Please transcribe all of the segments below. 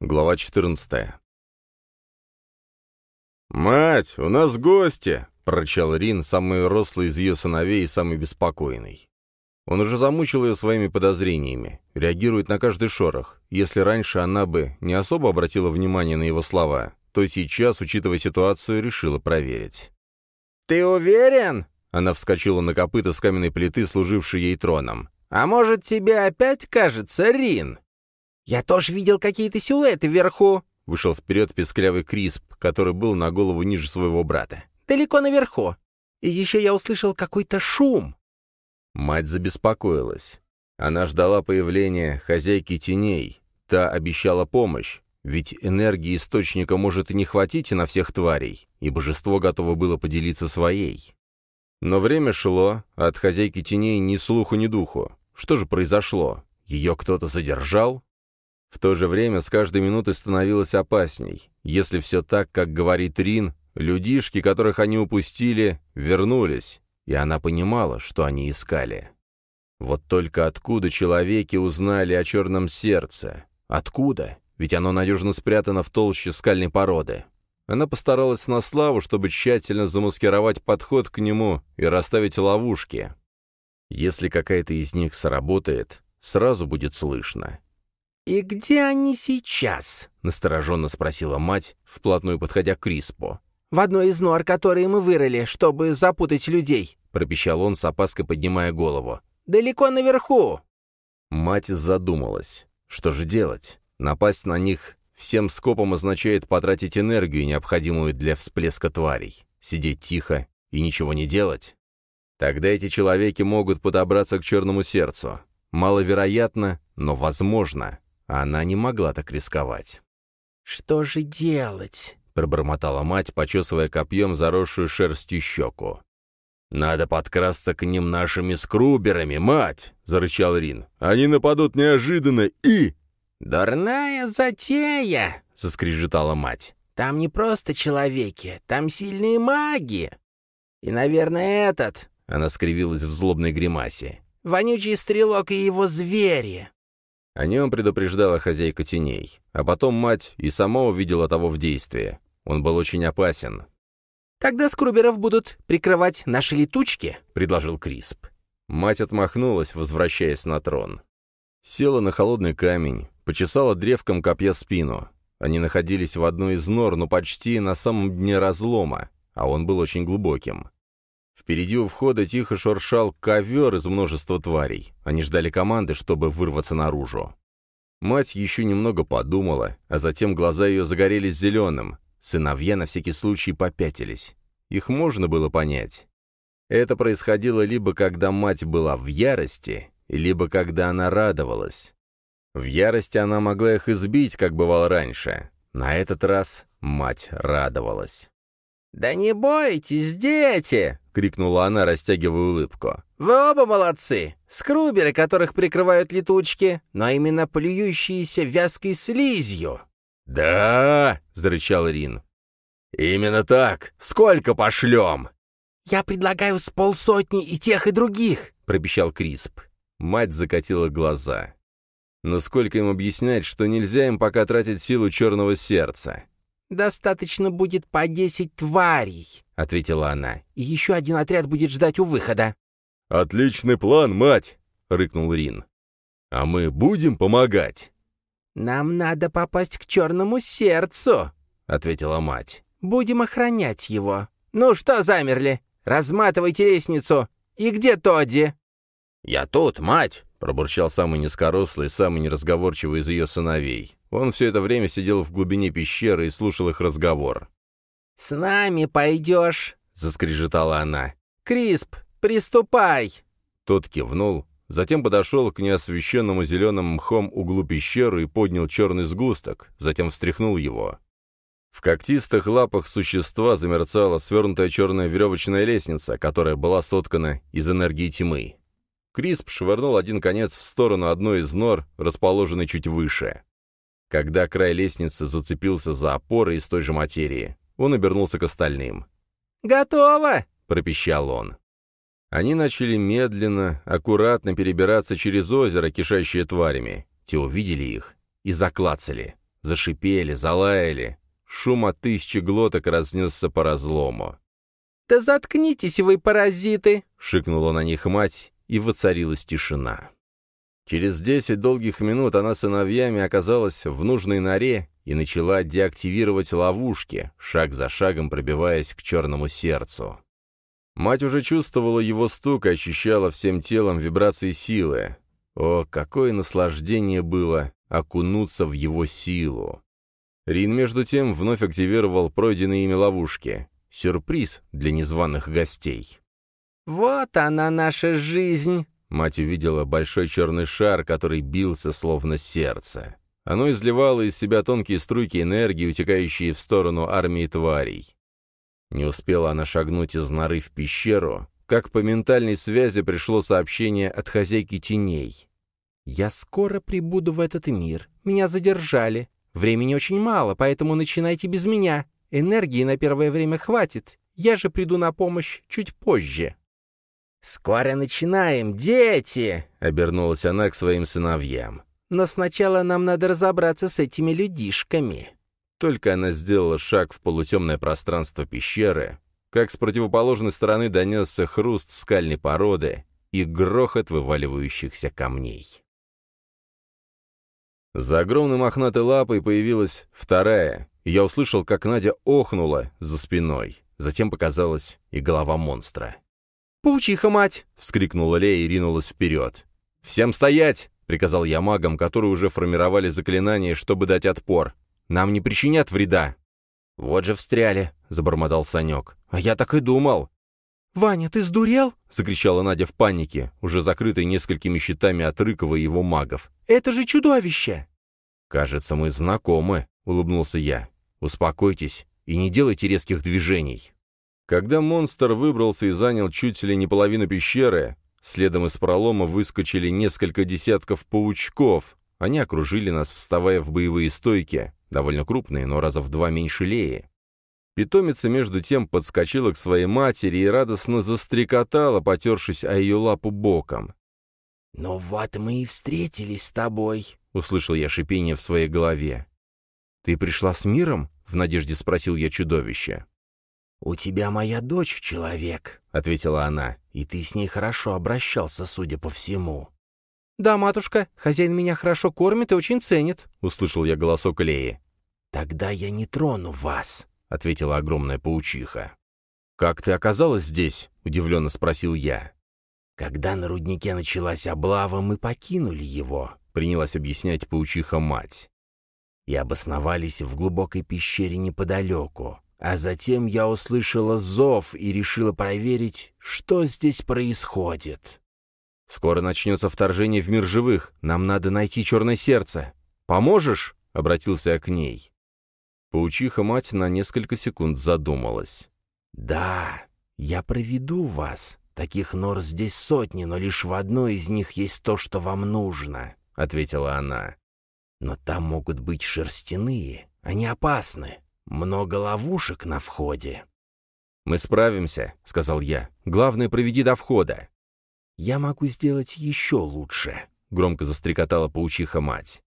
Глава 14. «Мать, у нас гости!» — прорычал Рин, самый рослый из ее сыновей и самый беспокойный. Он уже замучил ее своими подозрениями, реагирует на каждый шорох. Если раньше она бы не особо обратила внимание на его слова, то сейчас, учитывая ситуацию, решила проверить. «Ты уверен?» — она вскочила на копыта с каменной плиты, служившей ей троном. «А может, тебе опять кажется, Рин?» «Я тоже видел какие-то силуэты вверху», — вышел вперед песклявый Крисп, который был на голову ниже своего брата. «Далеко наверху. И еще я услышал какой-то шум». Мать забеспокоилась. Она ждала появления хозяйки теней. Та обещала помощь, ведь энергии источника может и не хватить на всех тварей, и божество готово было поделиться своей. Но время шло, а от хозяйки теней ни слуху, ни духу. Что же произошло? Ее кто-то задержал? В то же время с каждой минутой становилось опасней. Если все так, как говорит Рин, людишки, которых они упустили, вернулись, и она понимала, что они искали. Вот только откуда человеки узнали о черном сердце? Откуда? Ведь оно надежно спрятано в толще скальной породы. Она постаралась на славу, чтобы тщательно замаскировать подход к нему и расставить ловушки. Если какая-то из них сработает, сразу будет слышно. «И где они сейчас?» — настороженно спросила мать, вплотную подходя к Криспу. «В одной из нор, которые мы вырыли, чтобы запутать людей», — пропищал он с опаской, поднимая голову. «Далеко наверху». Мать задумалась. Что же делать? Напасть на них всем скопом означает потратить энергию, необходимую для всплеска тварей. Сидеть тихо и ничего не делать? Тогда эти человеки могут подобраться к черному сердцу. Маловероятно, но возможно. Она не могла так рисковать. «Что же делать?» — пробормотала мать, почесывая копьем заросшую шерстью щеку. «Надо подкрасться к ним нашими скруберами, мать!» — зарычал Рин. «Они нападут неожиданно и...» «Дурная затея!» — заскрежетала мать. «Там не просто человеки, там сильные маги. И, наверное, этот...» — она скривилась в злобной гримасе. «Вонючий стрелок и его звери!» О нем предупреждала хозяйка теней, а потом мать и сама увидела того в действии. Он был очень опасен. «Тогда скруберов будут прикрывать наши летучки», — предложил Крисп. Мать отмахнулась, возвращаясь на трон. Села на холодный камень, почесала древком копья спину. Они находились в одной из нор, но почти на самом дне разлома, а он был очень глубоким. Впереди у входа тихо шуршал ковер из множества тварей. Они ждали команды, чтобы вырваться наружу. Мать еще немного подумала, а затем глаза ее загорелись зеленым. Сыновья на всякий случай попятились. Их можно было понять. Это происходило либо когда мать была в ярости, либо когда она радовалась. В ярости она могла их избить, как бывало раньше. На этот раз мать радовалась. «Да не бойтесь, дети!» — крикнула она, растягивая улыбку. «Вы оба молодцы! Скруберы, которых прикрывают летучки, но именно плюющиеся вязкой слизью!» «Да!» — зарычал Рин. «Именно так! Сколько пошлем?» «Я предлагаю с полсотни и тех, и других!» — пропищал Крисп. Мать закатила глаза. Но сколько им объяснять, что нельзя им пока тратить силу черного сердца? «Достаточно будет по десять тварей», — ответила она. «И еще один отряд будет ждать у выхода». «Отличный план, мать!» — рыкнул Рин. «А мы будем помогать?» «Нам надо попасть к черному сердцу», — ответила мать. «Будем охранять его. Ну что замерли? Разматывайте лестницу. И где Тодди?» «Я тут, мать!» — пробурчал самый низкорослый, самый неразговорчивый из ее сыновей. Он все это время сидел в глубине пещеры и слушал их разговор. «С нами пойдешь!» — заскрежетала она. «Крисп, приступай!» Тот кивнул, затем подошел к неосвещенному зеленым мхом углу пещеры и поднял черный сгусток, затем встряхнул его. В когтистых лапах существа замерцала свернутая черная веревочная лестница, которая была соткана из энергии тьмы. Крисп швырнул один конец в сторону одной из нор, расположенной чуть выше. Когда край лестницы зацепился за опоры из той же материи, он обернулся к остальным. «Готово!» — пропищал он. Они начали медленно, аккуратно перебираться через озеро, кишащее тварями. Те увидели их и заклацали. зашипели, залаяли. Шум от тысячи глоток разнесся по разлому. «Да заткнитесь вы, паразиты!» — шикнула на них мать, и воцарилась тишина. Через десять долгих минут она сыновьями оказалась в нужной норе и начала деактивировать ловушки, шаг за шагом пробиваясь к черному сердцу. Мать уже чувствовала его стук и ощущала всем телом вибрации силы. О, какое наслаждение было окунуться в его силу! Рин, между тем, вновь активировал пройденные ими ловушки. Сюрприз для незваных гостей. «Вот она, наша жизнь!» Мать увидела большой черный шар, который бился словно сердце. Оно изливало из себя тонкие струйки энергии, утекающие в сторону армии тварей. Не успела она шагнуть из норы в пещеру, как по ментальной связи пришло сообщение от хозяйки теней. «Я скоро прибуду в этот мир. Меня задержали. Времени очень мало, поэтому начинайте без меня. Энергии на первое время хватит. Я же приду на помощь чуть позже». «Скоро начинаем, дети!» — обернулась она к своим сыновьям. «Но сначала нам надо разобраться с этими людишками». Только она сделала шаг в полутемное пространство пещеры, как с противоположной стороны донесся хруст скальной породы и грохот вываливающихся камней. За огромной мохнатой лапой появилась вторая, и я услышал, как Надя охнула за спиной. Затем показалась и голова монстра. «Паучиха, мать!» — вскрикнула Лея и ринулась вперед. «Всем стоять!» — приказал я магам, которые уже формировали заклинание, чтобы дать отпор. «Нам не причинят вреда!» «Вот же встряли!» — забормотал Санек. «А я так и думал!» «Ваня, ты сдурел?» — закричала Надя в панике, уже закрытой несколькими щитами от Рыкова и его магов. «Это же чудовище!» «Кажется, мы знакомы», — улыбнулся я. «Успокойтесь и не делайте резких движений». Когда монстр выбрался и занял чуть ли не половину пещеры, следом из пролома выскочили несколько десятков паучков. Они окружили нас, вставая в боевые стойки, довольно крупные, но раза в два меньше Леи. Питомица, между тем, подскочила к своей матери и радостно застрекотала, потершись о ее лапу боком. «Ну вот мы и встретились с тобой», — услышал я шипение в своей голове. «Ты пришла с миром?» — в надежде спросил я чудовище. «У тебя моя дочь, человек», — ответила она, — «и ты с ней хорошо обращался, судя по всему». «Да, матушка, хозяин меня хорошо кормит и очень ценит», — услышал я голосок Леи. «Тогда я не трону вас», — ответила огромная паучиха. «Как ты оказалась здесь?» — удивленно спросил я. «Когда на руднике началась облава, мы покинули его», — принялась объяснять паучиха-мать. «И обосновались в глубокой пещере неподалеку. А затем я услышала зов и решила проверить, что здесь происходит. «Скоро начнется вторжение в мир живых. Нам надо найти черное сердце. Поможешь?» — обратился я к ней. Паучиха-мать на несколько секунд задумалась. «Да, я проведу вас. Таких нор здесь сотни, но лишь в одной из них есть то, что вам нужно», — ответила она. «Но там могут быть шерстяные. Они опасны. Много ловушек на входе». «Мы справимся», — сказал я. «Главное, проведи до входа». «Я могу сделать еще лучше», — громко застрекотала паучиха-мать.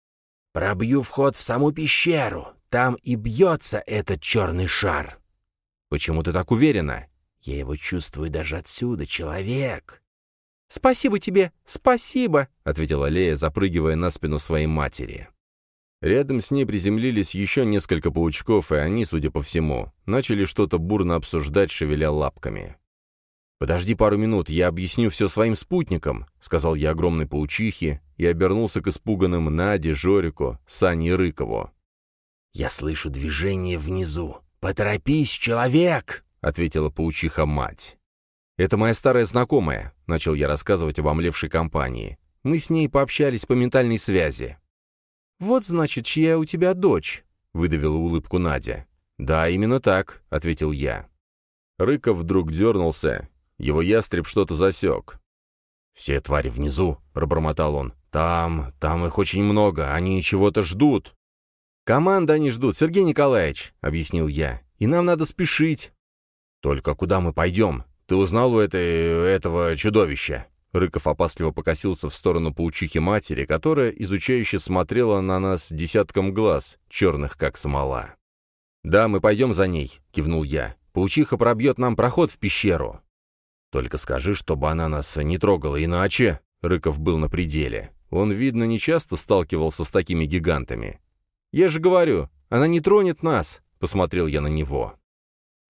«Пробью вход в саму пещеру. Там и бьется этот черный шар». «Почему ты так уверена?» «Я его чувствую даже отсюда, человек». «Спасибо тебе, спасибо», — ответила Лея, запрыгивая на спину своей матери. Рядом с ней приземлились еще несколько паучков, и они, судя по всему, начали что-то бурно обсуждать, шевеля лапками. «Подожди пару минут, я объясню все своим спутникам», — сказал я огромной паучихе и обернулся к испуганным Наде, Жорику, Сане и Рыкову. «Я слышу движение внизу. Поторопись, человек!» — ответила паучиха-мать. «Это моя старая знакомая», — начал я рассказывать об омлевшей компании. «Мы с ней пообщались по ментальной связи». «Вот, значит, чья у тебя дочь?» — выдавила улыбку Надя. «Да, именно так», — ответил я. Рыков вдруг дернулся. Его ястреб что-то засек. «Все твари внизу», — пробормотал он. «Там, там их очень много, они чего-то ждут». «Команда они ждут, Сергей Николаевич», — объяснил я. «И нам надо спешить». «Только куда мы пойдем? Ты узнал у этой... этого чудовища?» Рыков опасливо покосился в сторону паучихи-матери, которая изучающе смотрела на нас десятком глаз, черных как смола. «Да, мы пойдем за ней», — кивнул я. «Паучиха пробьет нам проход в пещеру». «Только скажи, чтобы она нас не трогала, иначе...» Рыков был на пределе. Он, видно, не часто сталкивался с такими гигантами. «Я же говорю, она не тронет нас», — посмотрел я на него.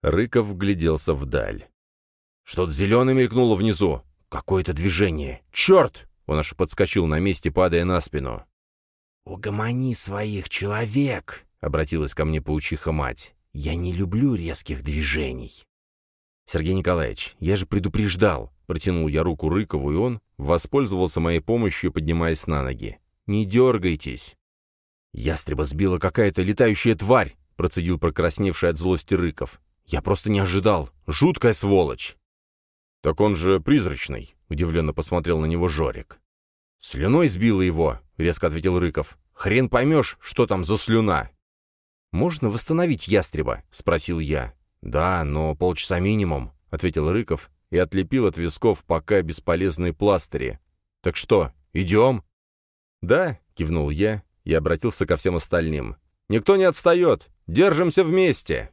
Рыков вгляделся вдаль. «Что-то зеленое мелькнуло внизу. Какое-то движение. Черт!» Он аж подскочил на месте, падая на спину. «Угомони своих, человек!» — обратилась ко мне паучиха-мать. «Я не люблю резких движений». «Сергей Николаевич, я же предупреждал!» Протянул я руку Рыкову, и он воспользовался моей помощью, поднимаясь на ноги. «Не дергайтесь!» «Ястреба сбила какая-то летающая тварь!» процедил прокрасневший от злости Рыков. «Я просто не ожидал! Жуткая сволочь!» «Так он же призрачный», — удивленно посмотрел на него Жорик. «Слюной сбила его», — резко ответил Рыков. «Хрен поймешь, что там за слюна». «Можно восстановить ястреба?» — спросил я. «Да, но полчаса минимум», — ответил Рыков и отлепил от висков пока бесполезные пластыри. «Так что, идем?» «Да», — кивнул я и обратился ко всем остальным. «Никто не отстает! Держимся вместе!»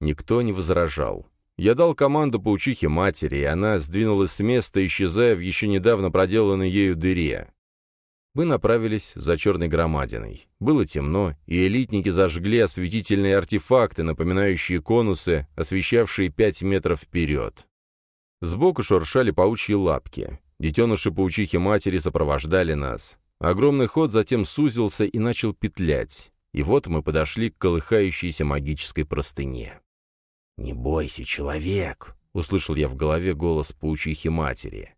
Никто не возражал. Я дал команду паучихе матери, и она сдвинулась с места, исчезая в еще недавно проделанной ею дыре. Мы направились за черной громадиной. Было темно, и элитники зажгли осветительные артефакты, напоминающие конусы, освещавшие пять метров вперед. Сбоку шуршали паучьи лапки. Детеныши паучихи матери сопровождали нас. Огромный ход затем сузился и начал петлять. И вот мы подошли к колыхающейся магической простыне. «Не бойся, человек!» — услышал я в голове голос паучихи матери.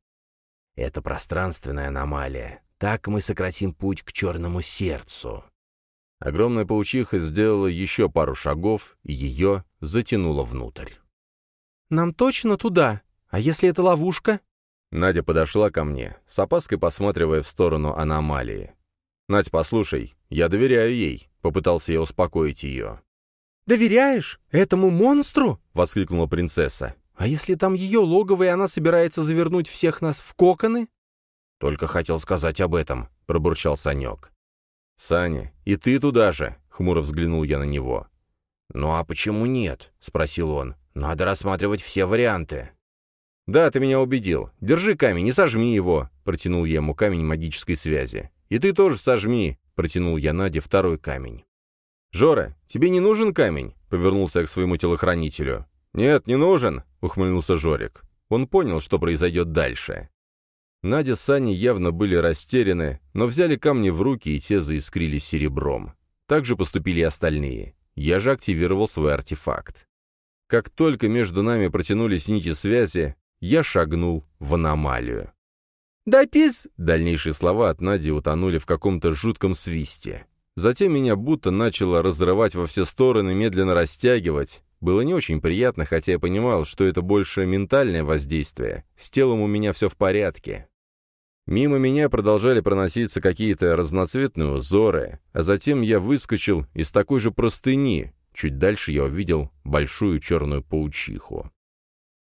«Это пространственная аномалия. Так мы сократим путь к черному сердцу». Огромная паучиха сделала еще пару шагов, и ее затянуло внутрь. «Нам точно туда? А если это ловушка?» Надя подошла ко мне, с опаской посматривая в сторону аномалии. «Надь, послушай, я доверяю ей», — попытался я успокоить ее. «Доверяешь? Этому монстру?» — воскликнула принцесса. «А если там ее логово, и она собирается завернуть всех нас в коконы?» «Только хотел сказать об этом», — пробурчал Санек. «Саня, и ты туда же?» — хмуро взглянул я на него. «Ну а почему нет?» — спросил он. «Надо рассматривать все варианты». «Да, ты меня убедил. Держи камень, не сожми его», — протянул я ему камень магической связи. «И ты тоже сожми», — протянул я Наде второй камень. «Жора, тебе не нужен камень?» — повернулся я к своему телохранителю. «Нет, не нужен», — ухмыльнулся Жорик. Он понял, что произойдет дальше. Надя с Аней явно были растеряны, но взяли камни в руки, и те заискрились серебром. Так же поступили и остальные. Я же активировал свой артефакт. Как только между нами протянулись нити связи, я шагнул в аномалию. «Да пиз...» Дальнейшие слова от Нади утонули в каком-то жутком свисте. Затем меня будто начало разрывать во все стороны, медленно растягивать. Было не очень приятно, хотя я понимал, что это больше ментальное воздействие. С телом у меня все в порядке. Мимо меня продолжали проноситься какие-то разноцветные узоры, а затем я выскочил из такой же простыни. Чуть дальше я увидел большую черную паучиху.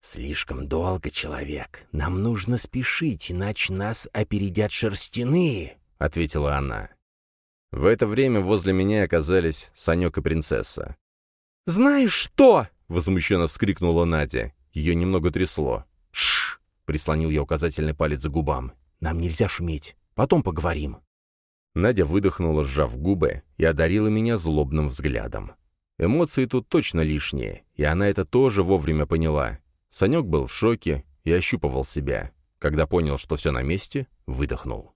«Слишком долго, человек. Нам нужно спешить, иначе нас опередят шерстяные», — ответила она. В это время возле меня оказались Санек и принцесса. «Знаешь что?» — возмущенно вскрикнула Надя. Ее немного трясло. «Шш!» — прислонил я указательный палец к губам. «Нам нельзя шуметь. Потом поговорим». Надя выдохнула, сжав губы, и одарила меня злобным взглядом. Эмоции тут точно лишние, и она это тоже вовремя поняла. Санек был в шоке и ощупывал себя. Когда понял, что все на месте, выдохнул.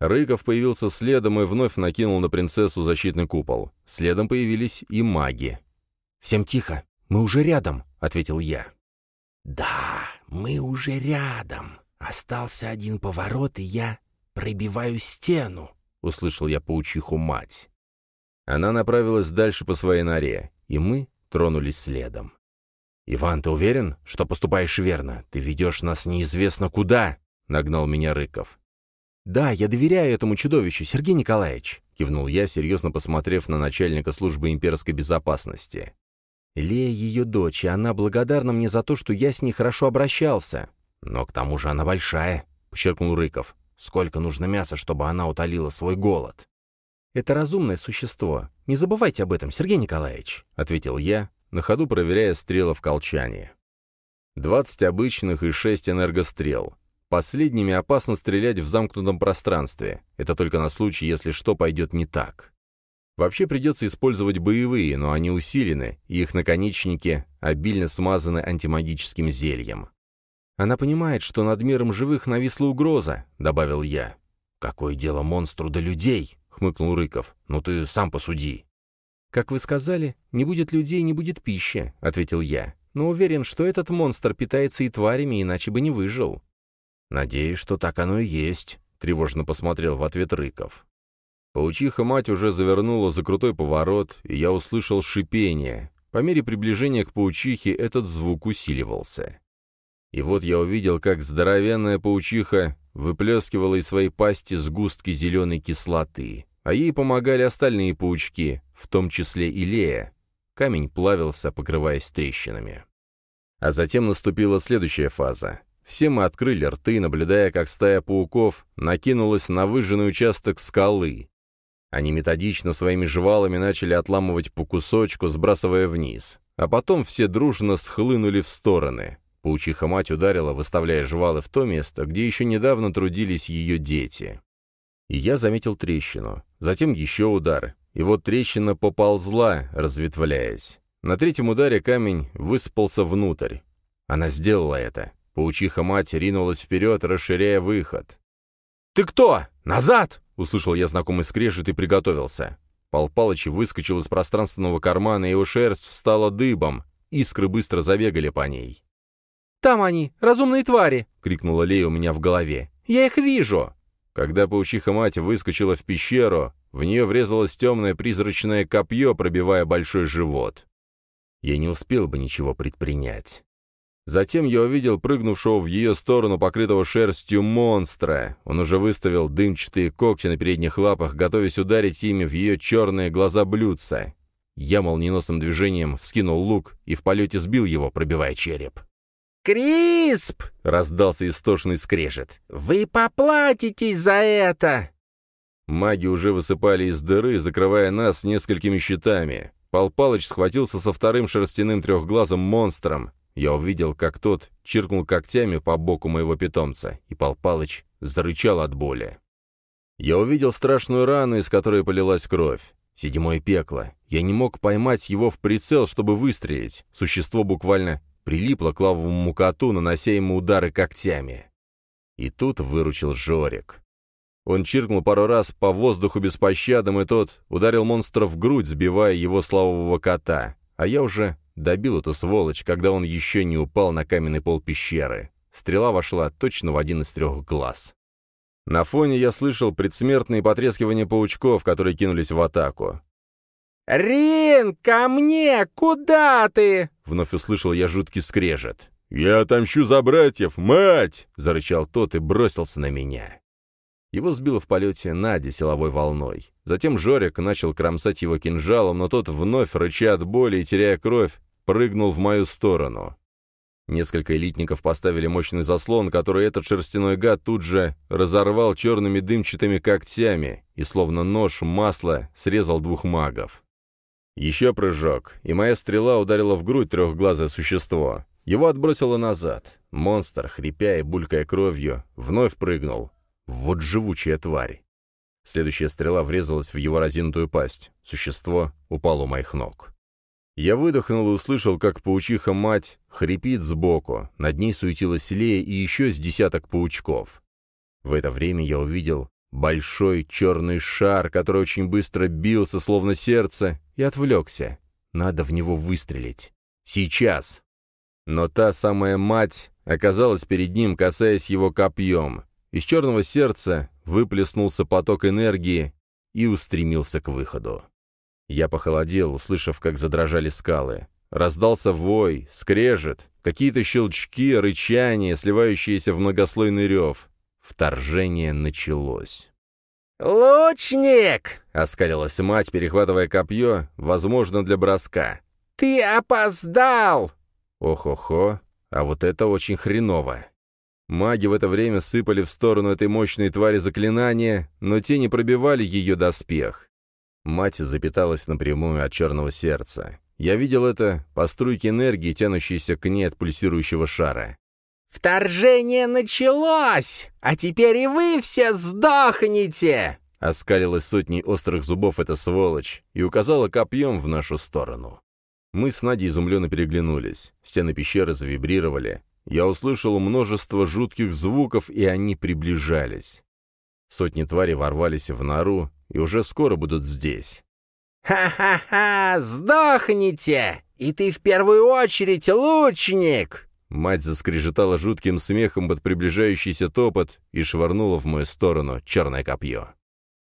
Рыков появился следом и вновь накинул на принцессу защитный купол. Следом появились и маги. «Всем тихо, мы уже рядом», — ответил я. «Да, мы уже рядом. Остался один поворот, и я пробиваю стену», — услышал я паучиху мать. Она направилась дальше по своей норе, и мы тронулись следом. «Иван, ты уверен, что поступаешь верно? Ты ведешь нас неизвестно куда?» — нагнал меня Рыков. «Да, я доверяю этому чудовищу, Сергей Николаевич», — кивнул я, серьезно посмотрев на начальника службы имперской безопасности. «Лея ее дочь, и она благодарна мне за то, что я с ней хорошо обращался. «Но к тому же она большая», — подчеркнул Рыков. «Сколько нужно мяса, чтобы она утолила свой голод?» «Это разумное существо. Не забывайте об этом, Сергей Николаевич», — ответил я, на ходу проверяя стрелы в колчане. Двадцать обычных и шесть энергострел. Последними опасно стрелять в замкнутом пространстве. Это только на случай, если что пойдет не так. Вообще придется использовать боевые, но они усилены, и их наконечники обильно смазаны антимагическим зельем. «Она понимает, что над миром живых нависла угроза», — добавил я. «Какое дело монстру до людей?» — хмыкнул Рыков. «Ну ты сам посуди». «Как вы сказали, не будет людей, не будет пищи», — ответил я. «Но уверен, что этот монстр питается и тварями, иначе бы не выжил». «Надеюсь, что так оно и есть», — тревожно посмотрел в ответ Рыков. Паучиха-мать уже завернула за крутой поворот, и я услышал шипение. По мере приближения к паучихе этот звук усиливался. И вот я увидел, как здоровенная паучиха выплескивала из своей пасти сгустки зеленой кислоты, а ей помогали остальные паучки, в том числе и Лея. Камень плавился, покрываясь трещинами. А затем наступила следующая фаза. Все мы открыли рты, наблюдая, как стая пауков накинулась на выжженный участок скалы. Они методично своими жвалами начали отламывать по кусочку, сбрасывая вниз. А потом все дружно схлынули в стороны. Паучиха мать ударила, выставляя жвалы в то место, где еще недавно трудились ее дети. И я заметил трещину. Затем еще удар. И вот трещина поползла, разветвляясь. На третьем ударе камень высыпался внутрь. Она сделала это. Паучиха-мать ринулась вперед, расширяя выход. «Ты кто? Назад!» — услышал я знакомый скрежет и приготовился. Пал Палыч выскочил из пространственного кармана, и его шерсть встала дыбом. Искры быстро забегали по ней. «Там они, разумные твари!» — крикнула Лея у меня в голове. «Я их вижу!» Когда паучиха-мать выскочила в пещеру, в нее врезалось темное призрачное копье, пробивая большой живот. Я не успел бы ничего предпринять. Затем я увидел прыгнувшего в ее сторону покрытого шерстью монстра. Он уже выставил дымчатые когти на передних лапах, готовясь ударить ими в ее черные глаза блюдца. Я молниеносным движением вскинул лук и в полете сбил его, пробивая череп. «Крисп!» — раздался истошный скрежет. «Вы поплатитесь за это!» Маги уже высыпали из дыры, закрывая нас несколькими щитами. Пал Палыч схватился со вторым шерстяным трехглазым монстром. Я увидел, как тот чиркнул когтями по боку моего питомца, и Пал Палыч зарычал от боли. Я увидел страшную рану, из которой полилась кровь. Седьмое пекло. Я не мог поймать его в прицел, чтобы выстрелить. Существо буквально прилипло к лавовому коту, нанося ему удары когтями. И тут выручил Жорик. Он чиркнул пару раз по воздуху беспощадным, и тот ударил монстра в грудь, сбивая его с лавового кота. А я уже Добил эту сволочь, когда он еще не упал на каменный пол пещеры. Стрела вошла точно в один из трех глаз. На фоне я слышал предсмертные потрескивания паучков, которые кинулись в атаку. «Рин, ко мне! Куда ты?» — вновь услышал я жуткий скрежет. «Я отомщу за братьев, мать!» — зарычал тот и бросился на меня. Его сбило в полете Надя силовой волной. Затем Жорик начал кромсать его кинжалом, но тот вновь, рыча от боли и теряя кровь, прыгнул в мою сторону. Несколько элитников поставили мощный заслон, который этот шерстяной гад тут же разорвал черными дымчатыми когтями и, словно нож масла, срезал двух магов. Еще прыжок, и моя стрела ударила в грудь трехглазое существо. Его отбросило назад. Монстр, хрипя и булькая кровью, вновь прыгнул. Вот живучая тварь. Следующая стрела врезалась в его разинутую пасть. Существо упало у моих ног. Я выдохнул и услышал, как паучиха-мать хрипит сбоку. Над ней суетилась Лея и еще с десяток паучков. В это время я увидел большой черный шар, который очень быстро бился, словно сердце, и отвлекся. Надо в него выстрелить. Сейчас. Но та самая мать оказалась перед ним, касаясь его копьем. Из черного сердца выплеснулся поток энергии и устремился к выходу. Я похолодел, услышав, как задрожали скалы. Раздался вой, скрежет, какие-то щелчки, рычания, сливающиеся в многослойный рев. Вторжение началось. «Лучник!» — оскалилась мать, перехватывая копье, возможно, для броска. «Ты опоздал!» Ох-охо, а вот это очень хреново. Маги в это время сыпали в сторону этой мощной твари заклинания, но те не пробивали ее доспех. Мать запиталась напрямую от черного сердца. Я видел это по струйке энергии, тянущейся к ней от пульсирующего шара. «Вторжение началось! А теперь и вы все сдохнете!» Оскалилась сотней острых зубов эта сволочь и указала копьем в нашу сторону. Мы с Надей изумленно переглянулись. Стены пещеры завибрировали. Я услышал множество жутких звуков, и они приближались. Сотни тварей ворвались в нору и уже скоро будут здесь. «Ха-ха-ха! Сдохните! И ты в первую очередь лучник!» Мать заскрежетала жутким смехом под приближающийся топот и швырнула в мою сторону черное копье.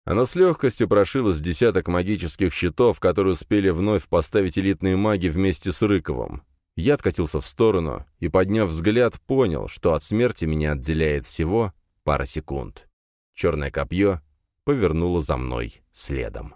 Оно с легкостью прошило с десяток магических щитов, которые успели вновь поставить элитные маги вместе с Рыковым. Я откатился в сторону и, подняв взгляд, понял, что от смерти меня отделяет всего пара секунд. Черное копье повернуло за мной следом.